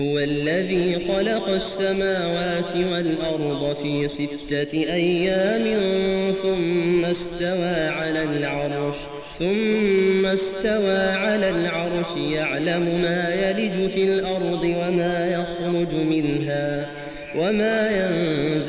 هو الذي خلق السماوات والأرض في ستة أيام ثم استوى على العرش ثم استوى على العرش يعلم ما يلج في الأرض وما يخرج منها وما